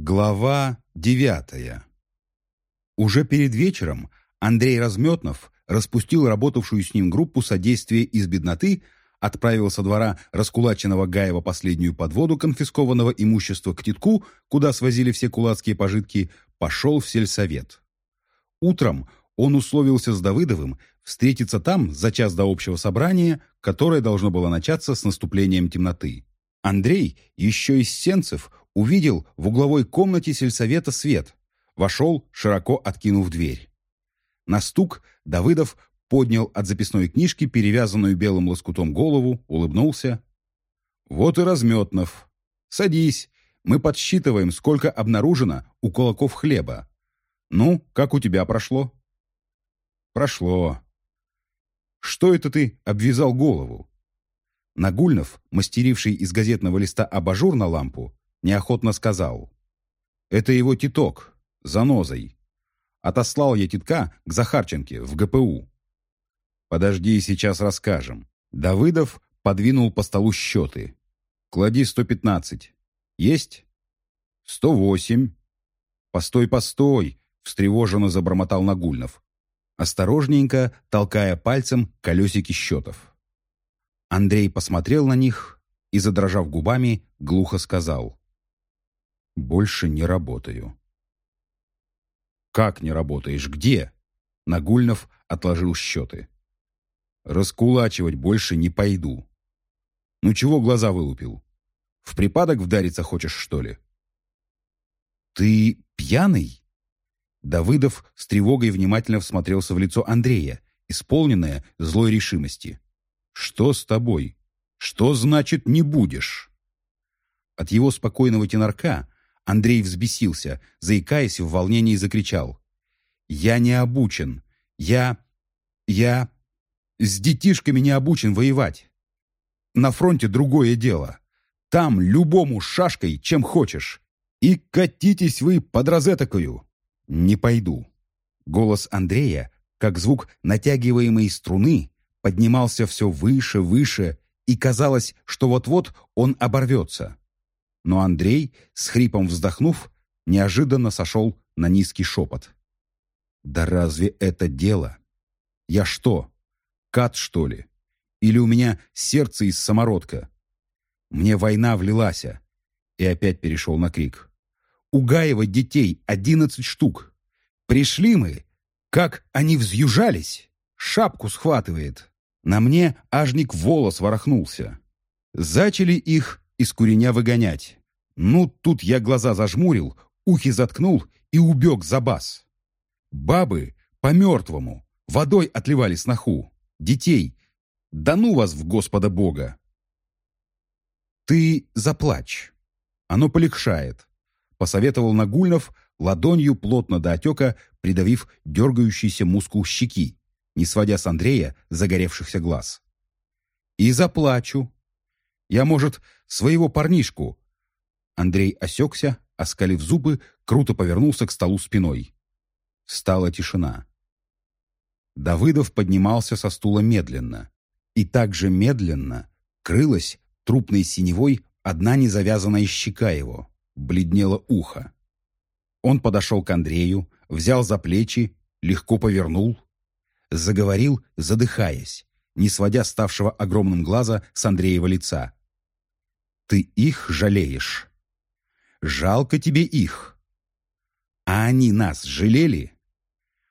Глава девятая. Уже перед вечером Андрей Разметнов распустил работавшую с ним группу содействия из бедноты, отправил со двора раскулаченного Гаева последнюю подводу конфискованного имущества к Титку, куда свозили все кулацкие пожитки, пошел в сельсовет. Утром он условился с Давыдовым встретиться там за час до общего собрания, которое должно было начаться с наступлением темноты. Андрей еще из Сенцев увидел в угловой комнате сельсовета свет. Вошел, широко откинув дверь. На стук Давыдов поднял от записной книжки перевязанную белым лоскутом голову, улыбнулся. «Вот и Разметнов. Садись, мы подсчитываем, сколько обнаружено у кулаков хлеба. Ну, как у тебя прошло?» «Прошло. Что это ты обвязал голову?» Нагульнов, мастеривший из газетного листа абажур на лампу, неохотно сказал. «Это его титок, занозой. Отослал я титка к Захарченке в ГПУ». «Подожди, сейчас расскажем». Давыдов подвинул по столу счеты. «Клади 115. Есть?» «108». «Постой, постой!» — встревоженно забормотал Нагульнов, осторожненько толкая пальцем колесики счетов. Андрей посмотрел на них и, задрожав губами, глухо сказал. «Больше не работаю». «Как не работаешь? Где?» Нагульнов отложил счеты. «Раскулачивать больше не пойду». «Ну чего глаза вылупил? В припадок вдариться хочешь, что ли?» «Ты пьяный?» Давыдов с тревогой внимательно всмотрелся в лицо Андрея, исполненное злой решимости. «Что с тобой? Что значит «не будешь»?» От его спокойного тенорка Андрей взбесился, заикаясь в волнении закричал. «Я не обучен. Я... я... с детишками не обучен воевать. На фронте другое дело. Там любому шашкой, чем хочешь. И катитесь вы под розетокою. Не пойду». Голос Андрея, как звук натягиваемой струны, поднимался все выше, выше, и казалось, что вот-вот он оборвется. Но Андрей, с хрипом вздохнув, неожиданно сошел на низкий шепот. «Да разве это дело? Я что, кат, что ли? Или у меня сердце из самородка? Мне война влилась, и опять перешел на крик. У Гаева детей одиннадцать штук. Пришли мы, как они взъюжались, шапку схватывает. На мне ажник волос ворохнулся. Зачали их из куреня выгонять. Ну, тут я глаза зажмурил, ухи заткнул и убег за бас. Бабы по-мертвому водой отливали сноху. Детей. Да ну вас в Господа Бога! Ты заплачь. Оно полегшает, посоветовал Нагульнов, ладонью плотно до отека придавив дергающийся мускул щеки не сводя с Андрея загоревшихся глаз. «И заплачу. Я, может, своего парнишку...» Андрей осекся, оскалив зубы, круто повернулся к столу спиной. Стала тишина. Давыдов поднимался со стула медленно. И также медленно крылась трупной синевой одна незавязанная щека его, бледнело ухо. Он подошел к Андрею, взял за плечи, легко повернул, заговорил, задыхаясь, не сводя ставшего огромным глаза с Андреева лица. «Ты их жалеешь. Жалко тебе их. А они нас жалели?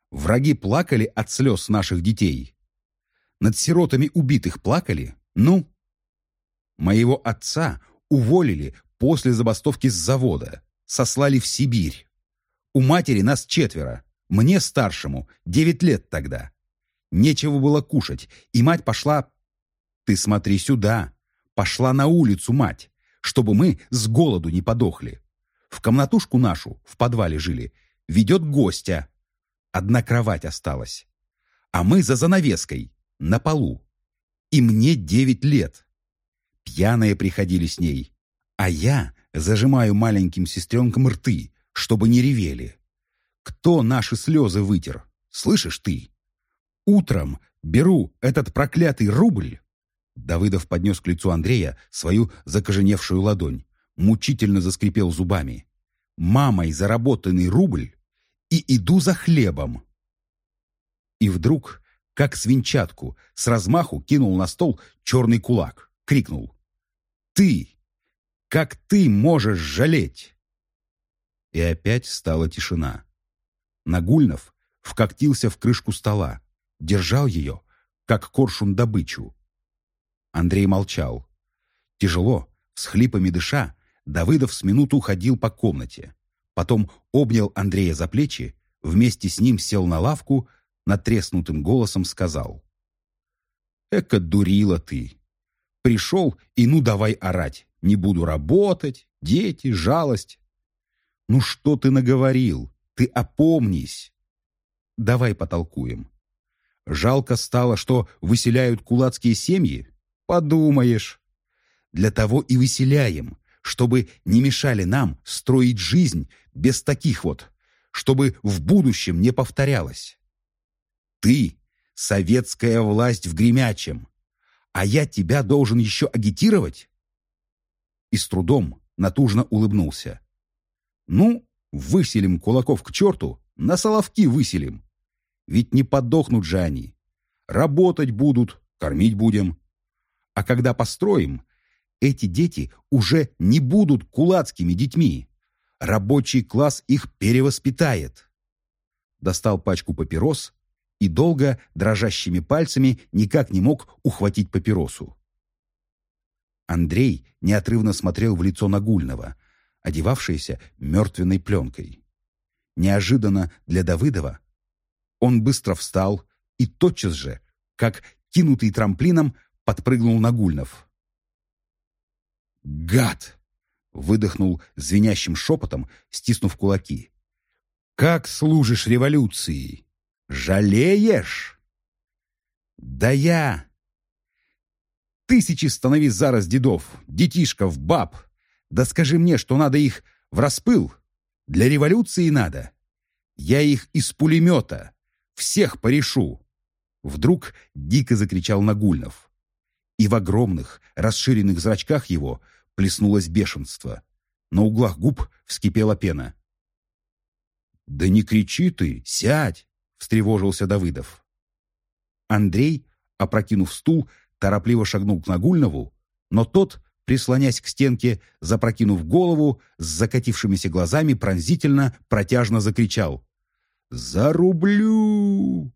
Враги плакали от слез наших детей. Над сиротами убитых плакали? Ну? Моего отца уволили после забастовки с завода, сослали в Сибирь. У матери нас четверо, мне старшему, девять лет тогда. Нечего было кушать, и мать пошла... Ты смотри сюда. Пошла на улицу мать, чтобы мы с голоду не подохли. В комнатушку нашу, в подвале жили, ведет гостя. Одна кровать осталась. А мы за занавеской, на полу. И мне девять лет. Пьяные приходили с ней. А я зажимаю маленьким сестренкам рты, чтобы не ревели. Кто наши слезы вытер? Слышишь ты? Утром беру этот проклятый рубль. Давыдов поднес к лицу Андрея свою закоженевшую ладонь, мучительно заскрипел зубами. мамой заработанный рубль и иду за хлебом. И вдруг, как свинчатку, с размаху кинул на стол черный кулак, крикнул. «Ты! Как ты можешь жалеть?» И опять стала тишина. Нагульнов вкоктился в крышку стола, держал ее, как коршун добычу. Андрей молчал. Тяжело, с хлипами дыша, Давыдов с минуту ходил по комнате. Потом обнял Андрея за плечи, вместе с ним сел на лавку, натреснутым голосом сказал. «Эка дурила ты! Пришел и ну давай орать! Не буду работать, дети, жалость!» «Ну что ты наговорил? Ты опомнись!» «Давай потолкуем. Жалко стало, что выселяют кулацкие семьи? Подумаешь. Для того и выселяем, чтобы не мешали нам строить жизнь без таких вот, чтобы в будущем не повторялось. Ты — советская власть в гремячем, а я тебя должен еще агитировать? И с трудом натужно улыбнулся. Ну, выселим кулаков к черту, на соловки выселим. Ведь не подохнут же они. Работать будут, кормить будем. А когда построим, эти дети уже не будут кулацкими детьми. Рабочий класс их перевоспитает. Достал пачку папирос и долго дрожащими пальцами никак не мог ухватить папиросу. Андрей неотрывно смотрел в лицо Нагульного, одевавшееся мертвенной пленкой. Неожиданно для Давыдова он быстро встал и тотчас же, как кинутый трамплином, подпрыгнул Нагульнов. «Гад!» — выдохнул звенящим шепотом, стиснув кулаки. «Как служишь революции? Жалеешь?» «Да я...» «Тысячи становись зараз дедов, детишков, баб. Да скажи мне, что надо их в распыл. Для революции надо. Я их из пулемета, всех порешу!» Вдруг дико закричал Нагульнов. И в огромных, расширенных зрачках его плеснулось бешенство. На углах губ вскипела пена. «Да не кричи ты, сядь!» — встревожился Давыдов. Андрей, опрокинув стул, торопливо шагнул к Нагульнову, но тот, прислонясь к стенке, запрокинув голову, с закатившимися глазами пронзительно, протяжно закричал. «Зарублю!»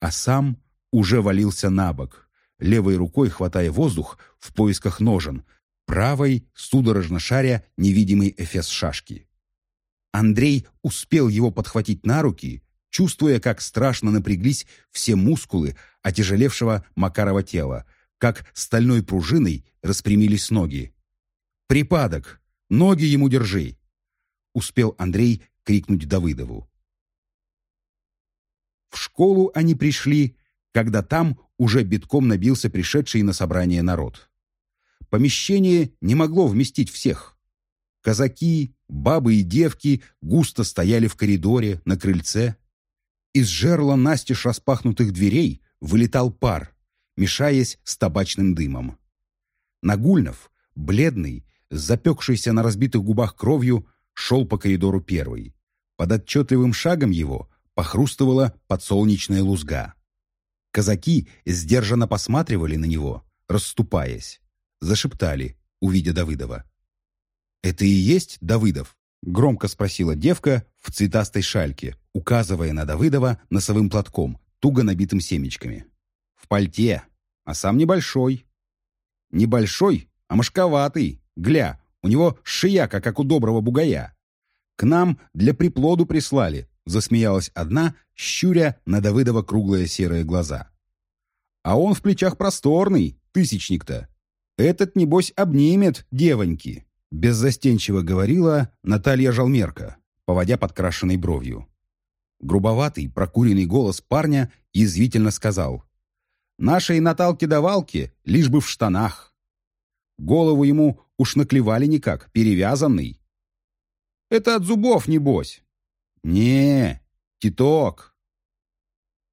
А сам уже валился на бок, левой рукой хватая воздух в поисках ножен, правой судорожно шаря невидимый эфес шашки. Андрей успел его подхватить на руки, чувствуя, как страшно напряглись все мускулы отяжелевшего Макарова тела, как стальной пружиной распрямились ноги. «Припадок! Ноги ему держи!» Успел Андрей крикнуть Давыдову. В школу они пришли, когда там уже битком набился пришедший на собрание народ. Помещение не могло вместить всех. Казаки, бабы и девки густо стояли в коридоре, на крыльце. Из жерла настежь распахнутых дверей вылетал пар, мешаясь с табачным дымом. Нагульнов, бледный, запекшийся на разбитых губах кровью, шел по коридору первый. Под отчетливым шагом его похрустывала подсолнечная лузга. Казаки сдержанно посматривали на него, расступаясь. Зашептали, увидя Давыдова. «Это и есть Давыдов?» — громко спросила девка в цветастой шальке, указывая на Давыдова носовым платком, туго набитым семечками. «В пальте, а сам небольшой». «Небольшой, а мошковатый. Гля, у него шияка, как у доброго бугая. К нам для приплоду прислали, Засмеялась одна, щуря на Давыдова круглые серые глаза. А он в плечах просторный, тысячник-то. Этот, небось, обнимет девоньки. Беззастенчиво говорила Наталья Жалмерка, поводя подкрашенной бровью. Грубоватый, прокуренный голос парня язвительно сказал. «Нашей Наталке-давалке лишь бы в штанах». Голову ему уж наклевали никак, перевязанный. «Это от зубов, небось. «Не, титок».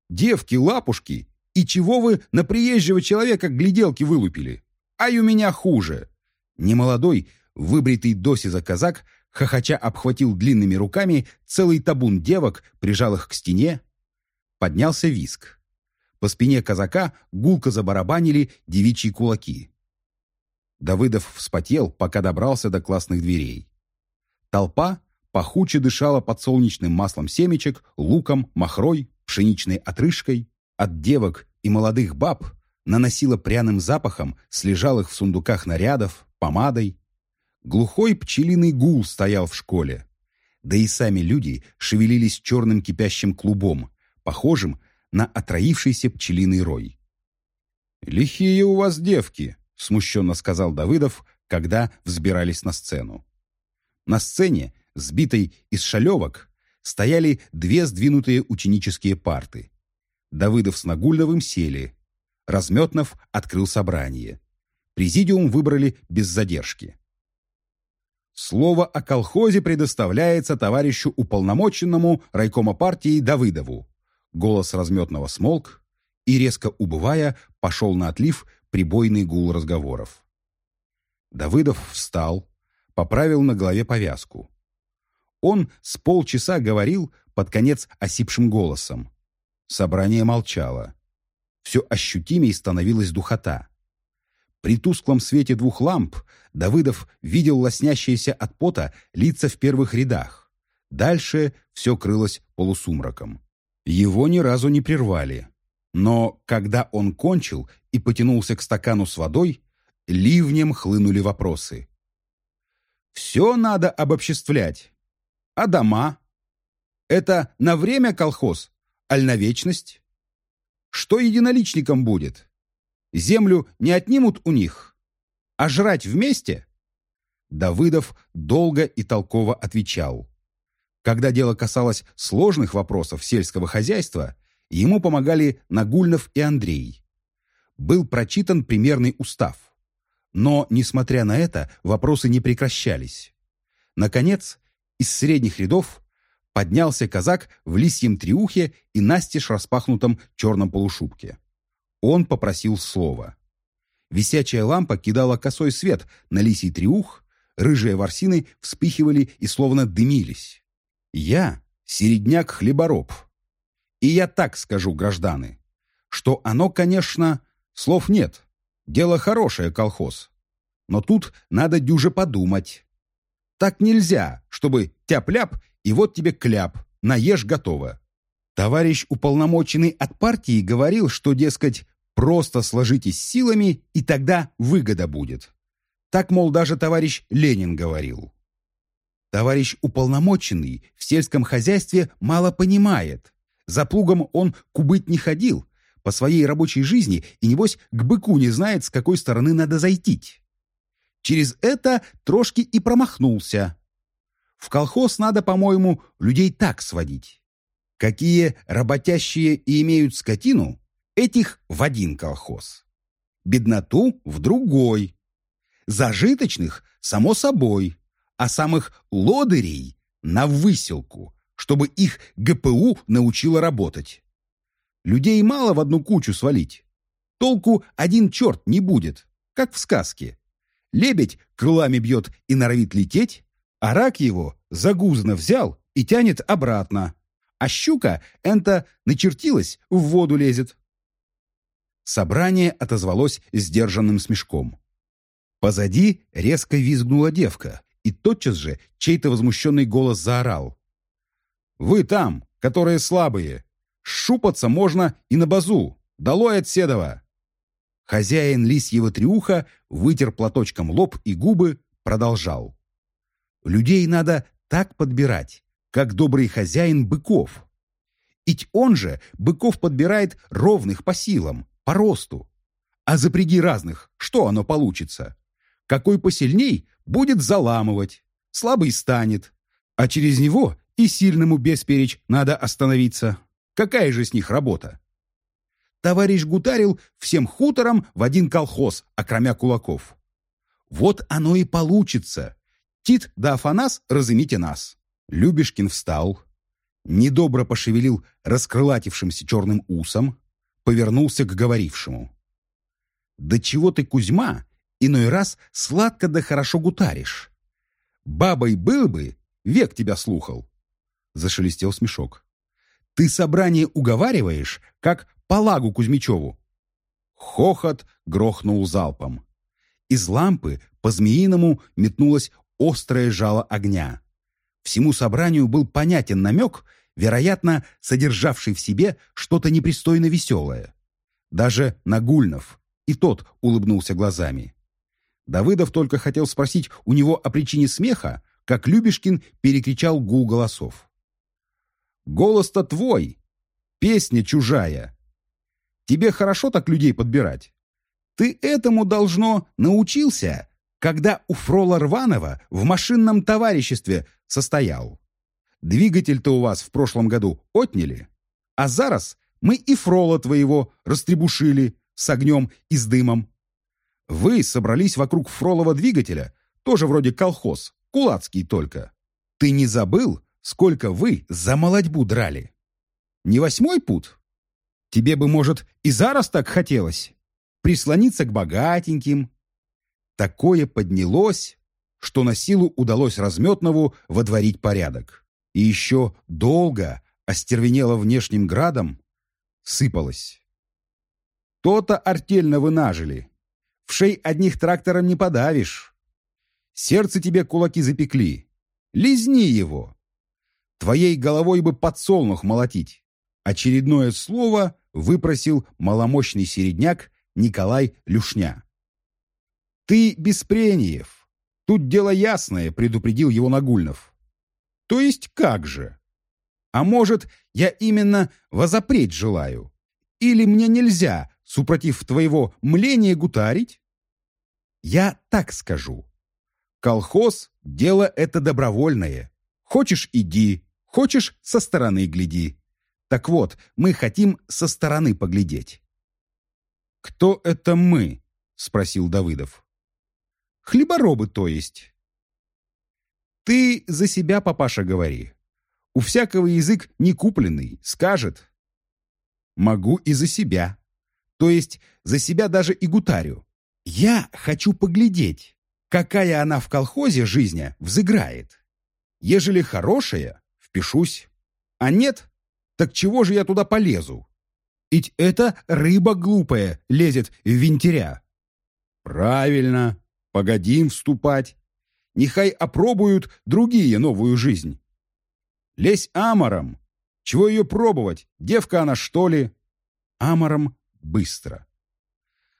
«Девки, лапушки, и чего вы на приезжего человека гляделки вылупили? А у меня хуже». Немолодой, выбритый досиза казак хохоча обхватил длинными руками целый табун девок, прижал их к стене. Поднялся виск. По спине казака гулко забарабанили девичьи кулаки. Давыдов вспотел, пока добрался до классных дверей. Толпа пахуче дышала подсолнечным маслом семечек, луком, махрой, пшеничной отрыжкой. От девок и молодых баб наносила пряным запахом, слежал их в сундуках нарядов, помадой. Глухой пчелиный гул стоял в школе. Да и сами люди шевелились черным кипящим клубом, похожим на отроившийся пчелиный рой. «Лихие у вас девки», — смущенно сказал Давыдов, когда взбирались на сцену. На сцене, сбитой из шалевок, стояли две сдвинутые ученические парты. Давыдов с Нагульновым сели. Разметнов открыл собрание. Президиум выбрали без задержки. Слово о колхозе предоставляется товарищу уполномоченному райкома партии Давыдову. Голос разметного смолк и, резко убывая, пошел на отлив прибойный гул разговоров. Давыдов встал, поправил на голове повязку. Он с полчаса говорил под конец осипшим голосом. Собрание молчало. Все ощутимей становилась духота. При тусклом свете двух ламп Давыдов видел лоснящиеся от пота лица в первых рядах. Дальше все крылось полусумраком. Его ни разу не прервали. Но когда он кончил и потянулся к стакану с водой, ливнем хлынули вопросы. «Все надо обобществлять. А дома? Это на время колхоз, аль на вечность? Что единоличникам будет? Землю не отнимут у них? А жрать вместе? Давыдов долго и толково отвечал. Когда дело касалось сложных вопросов сельского хозяйства, ему помогали Нагульнов и Андрей. Был прочитан примерный устав. Но, несмотря на это, вопросы не прекращались. Наконец, из средних рядов поднялся казак в лисьем триухе и настежь распахнутом черном полушубке. Он попросил слова. Висячая лампа кидала косой свет на лисий триух, рыжие ворсины вспыхивали и словно дымились. Я — середняк-хлебороб. И я так скажу, гражданы, что оно, конечно, слов нет, дело хорошее, колхоз. Но тут надо дюже подумать. Так нельзя, чтобы тяп-ляп и вот тебе кляп, наешь готово. Товарищ уполномоченный от партии говорил, что, дескать, просто сложитесь силами, и тогда выгода будет. Так, мол, даже товарищ Ленин говорил. Товарищ уполномоченный в сельском хозяйстве мало понимает. За плугом он кубыть не ходил, по своей рабочей жизни и, небось, к быку не знает, с какой стороны надо зайти. Через это трошки и промахнулся. В колхоз надо, по-моему, людей так сводить. Какие работящие и имеют скотину, этих в один колхоз. Бедноту в другой. Зажиточных, само собой, а самых лодырей на выселку, чтобы их ГПУ научило работать. Людей мало в одну кучу свалить. Толку один черт не будет, как в сказке. Лебедь крылами бьет и норовит лететь, а рак его загузно взял и тянет обратно. А щука энто начертилась, в воду лезет. Собрание отозвалось сдержанным смешком. Позади резко визгнула девка, и тотчас же чей-то возмущенный голос заорал. «Вы там, которые слабые! Шупаться можно и на базу! Долой от Седова!» Хозяин лисьего триуха вытер платочком лоб и губы, продолжал. «Людей надо так подбирать, как добрый хозяин быков. Ведь он же быков подбирает ровных по силам, по росту. А запряги разных, что оно получится? Какой посильней, будет заламывать, слабый станет, а через него и сильному бесперечь надо остановиться. Какая же с них работа? Товарищ гутарил всем хутором в один колхоз, окромя кулаков. Вот оно и получится. Тит да Афанас, разымите нас. Любешкин встал, недобро пошевелил раскрылатившимся черным усом, повернулся к говорившему. «Да чего ты, Кузьма, иной раз сладко да хорошо гутаришь? Бабой был бы, век тебя слухал. Зашелестел смешок. Ты собрание уговариваешь, как Палагу Кузьмичеву. Хохот грохнул залпом. Из лампы по-змеиному метнулось острое жало огня. Всему собранию был понятен намек, вероятно, содержавший в себе что-то непристойно веселое. Даже Нагульнов, и тот улыбнулся глазами. Давыдов только хотел спросить у него о причине смеха, как Любешкин перекричал гул голосов. «Голос-то твой! Песня чужая! Тебе хорошо так людей подбирать? Ты этому должно научился, когда у Фрола Рванова в машинном товариществе состоял. Двигатель-то у вас в прошлом году отняли, а зараз мы и Фрола твоего растребушили с огнем и с дымом. Вы собрались вокруг Фролова двигателя, тоже вроде колхоз, кулацкий только. Ты не забыл, сколько вы за молодьбу драли? Не восьмой пут? Тебе бы, может, и зараз так хотелось? Прислониться к богатеньким, Такое поднялось, что на силу удалось Разметнову водворить порядок. И еще долго остервенело внешним градом, сыпалось. То-то артельно вы нажили. В шей одних трактором не подавишь. Сердце тебе кулаки запекли. Лизни его. Твоей головой бы подсолнух молотить. Очередное слово выпросил маломощный середняк Николай Люшня. «Ты Беспрениев. Тут дело ясное», — предупредил его Нагульнов. «То есть как же? А может, я именно возопреть желаю? Или мне нельзя, супротив твоего мления, гутарить?» «Я так скажу. Колхоз — дело это добровольное. Хочешь — иди, хочешь — со стороны гляди. Так вот, мы хотим со стороны поглядеть». «Кто это мы?» — спросил Давыдов. Хлеборобы, то есть. Ты за себя, папаша, говори. У всякого язык не купленный, скажет. Могу и за себя. То есть за себя даже и гутарю. Я хочу поглядеть, какая она в колхозе жизня взыграет. Ежели хорошая, впишусь. А нет, так чего же я туда полезу? Ведь это рыба глупая лезет в винтеря. Правильно, Погодим вступать. Нехай опробуют другие новую жизнь. Лезь амором. Чего ее пробовать? Девка она, что ли? Амором быстро.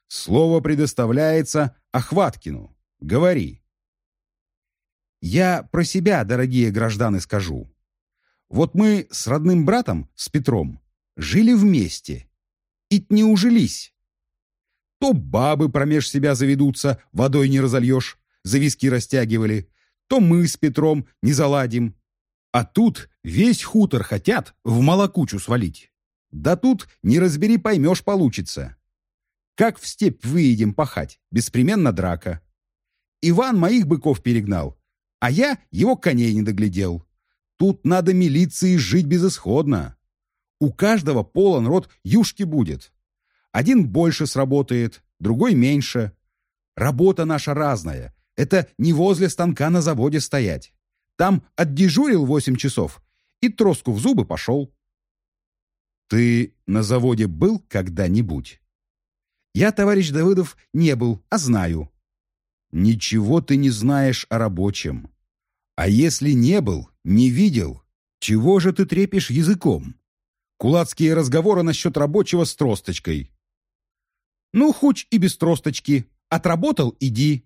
Слово предоставляется Охваткину. Говори. Я про себя, дорогие граждане, скажу. Вот мы с родным братом, с Петром, жили вместе. И не ужились. То бабы промеж себя заведутся, водой не разольешь, зависки растягивали, то мы с Петром не заладим. А тут весь хутор хотят в молокучу свалить. Да тут не разбери поймешь получится. Как в степь выедем пахать, беспременно драка. Иван моих быков перегнал, а я его коней не доглядел. Тут надо милиции жить безысходно. У каждого полон рот юшки будет. Один больше сработает, другой меньше. Работа наша разная. Это не возле станка на заводе стоять. Там отдежурил восемь часов и троску в зубы пошел. Ты на заводе был когда-нибудь? Я, товарищ Давыдов, не был, а знаю. Ничего ты не знаешь о рабочем. А если не был, не видел, чего же ты трепишь языком? Кулацкие разговоры насчет рабочего с тросточкой. Ну, хоть и без тросточки. Отработал – иди.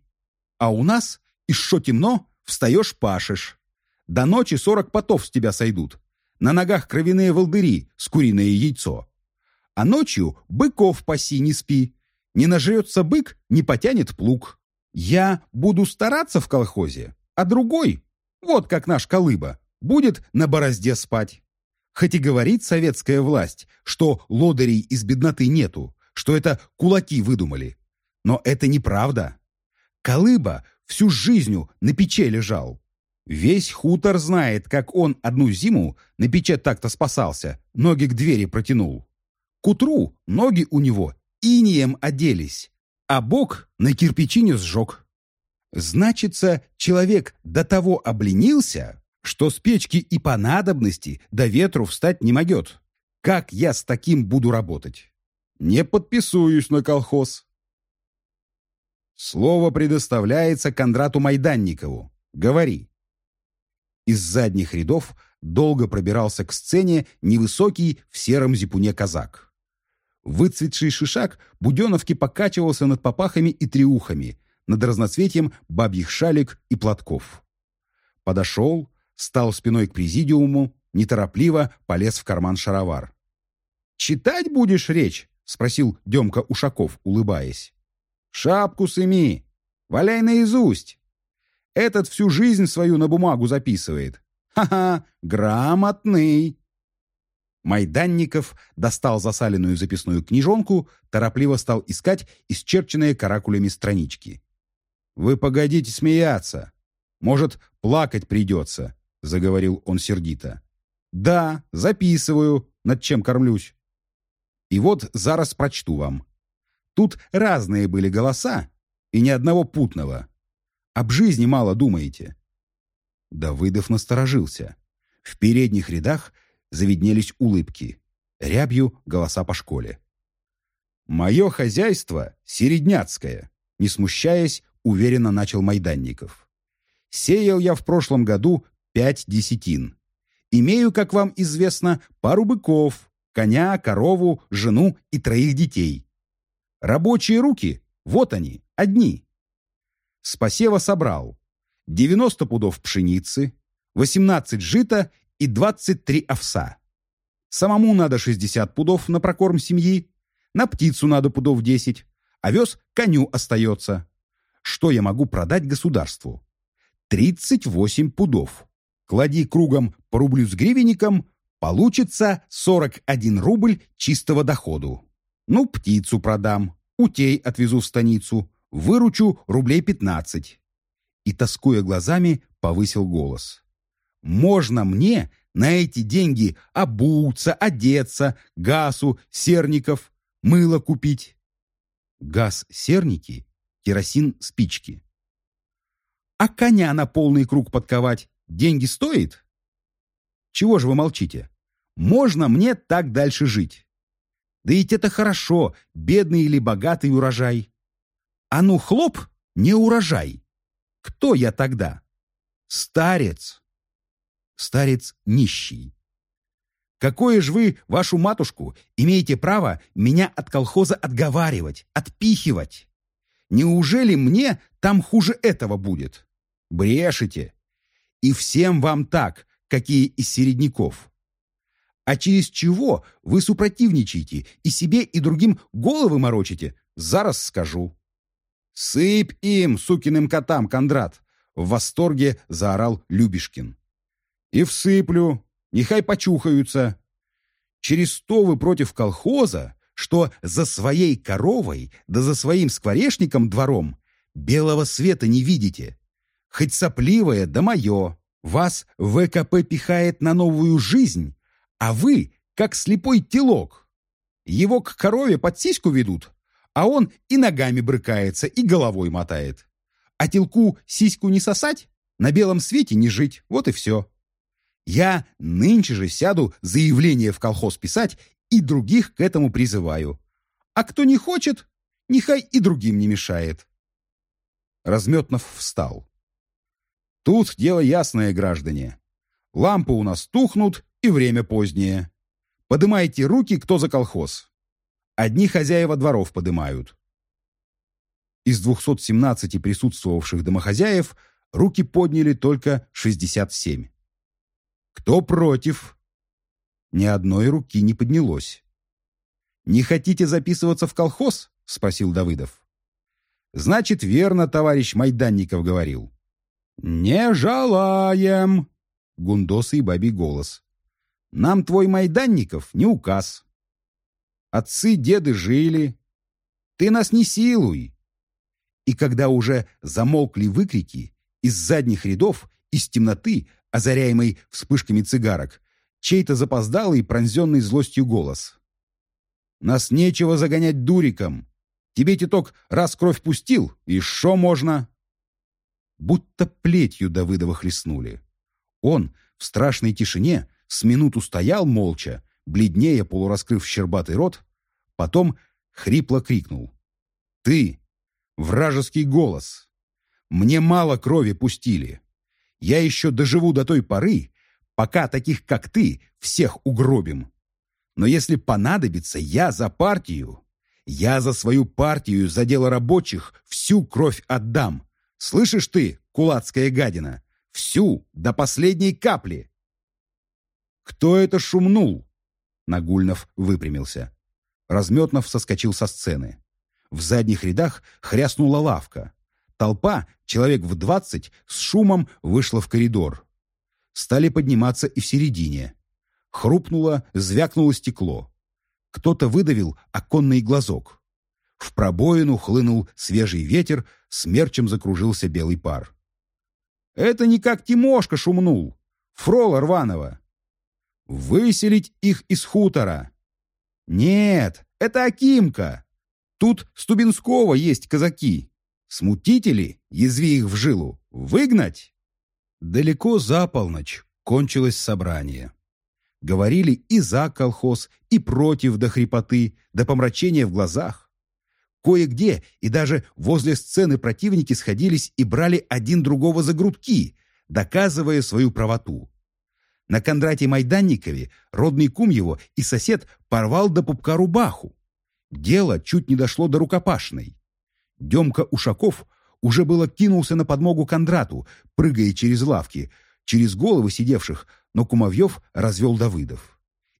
А у нас, и шо темно, встаешь – пашешь. До ночи сорок потов с тебя сойдут. На ногах кровяные волдыри с куриное яйцо. А ночью быков паси не спи. Не нажрется бык, не потянет плуг. Я буду стараться в колхозе, а другой, вот как наш Колыба, будет на борозде спать. Хоть и говорит советская власть, что лодырей из бедноты нету, что это кулаки выдумали. Но это неправда. Колыба всю жизнью на печи лежал. Весь хутор знает, как он одну зиму на пече так-то спасался, ноги к двери протянул. К утру ноги у него инием оделись, а бок на кирпичине сжег. Значится, человек до того обленился, что с печки и по надобности до ветру встать не могет. Как я с таким буду работать? Не подписуюсь на колхоз. Слово предоставляется Кондрату Майданникову. Говори. Из задних рядов долго пробирался к сцене невысокий в сером зипуне казак. Выцветший шишак Буденовки покачивался над попахами и триухами, над разноцветием бабьих шалик и платков. Подошел, стал спиной к президиуму, неторопливо полез в карман шаровар. «Читать будешь речь?» — спросил Демка Ушаков, улыбаясь. «Шапку сыми! Валяй наизусть! Этот всю жизнь свою на бумагу записывает. Ха-ха, грамотный!» Майданников достал засаленную записную книжонку, торопливо стал искать исчерченные каракулями странички. «Вы погодите смеяться. Может, плакать придется», — заговорил он сердито. «Да, записываю, над чем кормлюсь. И вот зараз прочту вам. Тут разные были голоса, и ни одного путного. Об жизни мало думаете». Давыдов насторожился. В передних рядах завиднелись улыбки. Рябью голоса по школе. «Мое хозяйство середняцкое», не смущаясь, уверенно начал Майданников. «Сеял я в прошлом году пять десятин. Имею, как вам известно, пару быков, коня, корову, жену и троих детей. Рабочие руки, вот они, одни. С посева собрал 90 пудов пшеницы, 18 жита и 23 овса. Самому надо 60 пудов на прокорм семьи, на птицу надо пудов 10, овес коню остается. Что я могу продать государству? 38 пудов. Клади кругом по рублю с гривенником, получится 41 рубль чистого доходу. Ну, птицу продам, утей отвезу в станицу, выручу рублей 15. И, тоскуя глазами, повысил голос. Можно мне на эти деньги обуться, одеться, газу, серников, мыло купить. Газ, серники, керосин, спички. А коня на полный круг подковать деньги стоит? Чего же вы молчите? Можно мне так дальше жить? Да ведь это хорошо, бедный или богатый урожай. А ну хлоп, не урожай. Кто я тогда? Старец старец нищий. Какое ж вы, вашу матушку, имеете право меня от колхоза отговаривать, отпихивать? Неужели мне там хуже этого будет? Брешете. И всем вам так, какие из середняков. А через чего вы супротивничаете и себе, и другим головы морочите, зараз скажу. «Сыпь им, сукиным котам, Кондрат!» В восторге заорал Любешкин. И всыплю, нехай почухаются. Через то вы против колхоза, что за своей коровой да за своим скворечником двором белого света не видите. Хоть сопливое да мое, вас ВКП пихает на новую жизнь, а вы, как слепой телок. Его к корове под сиську ведут, а он и ногами брыкается, и головой мотает. А телку сиську не сосать, на белом свете не жить, вот и все. Я нынче же сяду заявление в колхоз писать и других к этому призываю. А кто не хочет, нехай и другим не мешает. Разметнов встал. Тут дело ясное, граждане. Лампы у нас тухнут, и время позднее. Подымайте руки, кто за колхоз. Одни хозяева дворов подымают. Из 217 присутствовавших домохозяев руки подняли только 67. Кто против? Ни одной руки не поднялось. «Не хотите записываться в колхоз?» — спросил Давыдов. «Значит, верно товарищ Майданников говорил». «Не желаем!» — гундосый бабий голос. «Нам твой Майданников не указ. Отцы-деды жили. Ты нас не силуй!» И когда уже замолкли выкрики, из задних рядов, из темноты озаряемый вспышками цигарок, чей-то запоздалый, пронзенный злостью голос. «Нас нечего загонять дуриком. Тебе, титок, раз кровь пустил, и шо можно?» будто плетью Давыдова хлестнули. Он в страшной тишине с минуту стоял молча, бледнее полураскрыв щербатый рот, потом хрипло крикнул. «Ты! Вражеский голос! Мне мало крови пустили. Я еще доживу до той поры, пока таких, как ты, всех угробим. Но если понадобится, я за партию. Я за свою партию, за дело рабочих, всю кровь отдам. Слышишь ты, кулацкая гадина? Всю, до последней капли. Кто это шумнул? Нагульнов выпрямился. Разметнов соскочил со сцены. В задних рядах хряснула лавка. Толпа, человек в двадцать, с шумом вышла в коридор. Стали подниматься и в середине. Хрупнуло, звякнуло стекло. Кто-то выдавил оконный глазок. В пробоину хлынул свежий ветер, смерчем закружился белый пар. «Это не как Тимошка шумнул! Фрола Рванова!» «Выселить их из хутора!» «Нет, это Акимка! Тут Стубинского есть казаки! Смутители, язви их в жилу, выгнать!» Далеко за полночь кончилось собрание. Говорили и за колхоз, и против до хрипоты, до помрачения в глазах. Кое-где и даже возле сцены противники сходились и брали один другого за грудки, доказывая свою правоту. На Кондрате Майданникове родный кум его и сосед порвал до пупка рубаху. Дело чуть не дошло до рукопашной. Демка Ушаков уже было кинулся на подмогу Кондрату, прыгая через лавки, через головы сидевших, но Кумовьев развел Давыдов.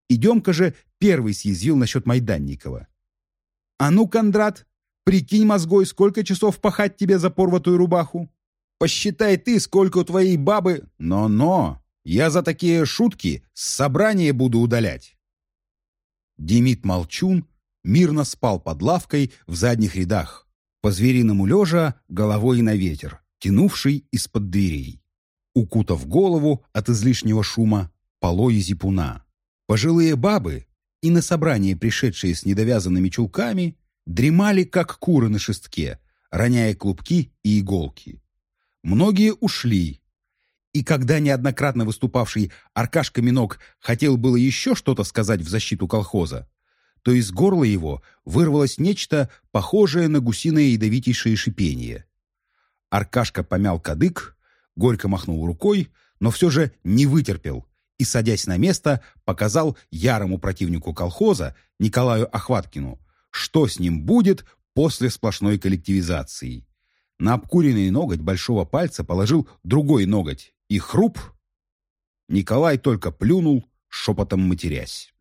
И Демка же первый съязвил насчет Майданникова. «А ну, Кондрат, прикинь мозгой, сколько часов пахать тебе за порватую рубаху? Посчитай ты, сколько у твоей бабы... Но-но, я за такие шутки с собрания буду удалять». Демид Молчун мирно спал под лавкой в задних рядах, по-звериному лежа головой на ветер, тянувший из-под дверей укутав голову от излишнего шума полой зипуна. Пожилые бабы и на собрание пришедшие с недовязанными чулками дремали, как куры на шестке, роняя клубки и иголки. Многие ушли, и когда неоднократно выступавший Аркашка Минок хотел было еще что-то сказать в защиту колхоза, то из горла его вырвалось нечто похожее на гусиное ядовитейшее шипение. Аркашка помял кадык, горько махнул рукой, но все же не вытерпел и, садясь на место, показал ярому противнику колхоза Николаю Охваткину, что с ним будет после сплошной коллективизации. На обкуренный ноготь большого пальца положил другой ноготь и хруп. Николай только плюнул, шепотом матерясь.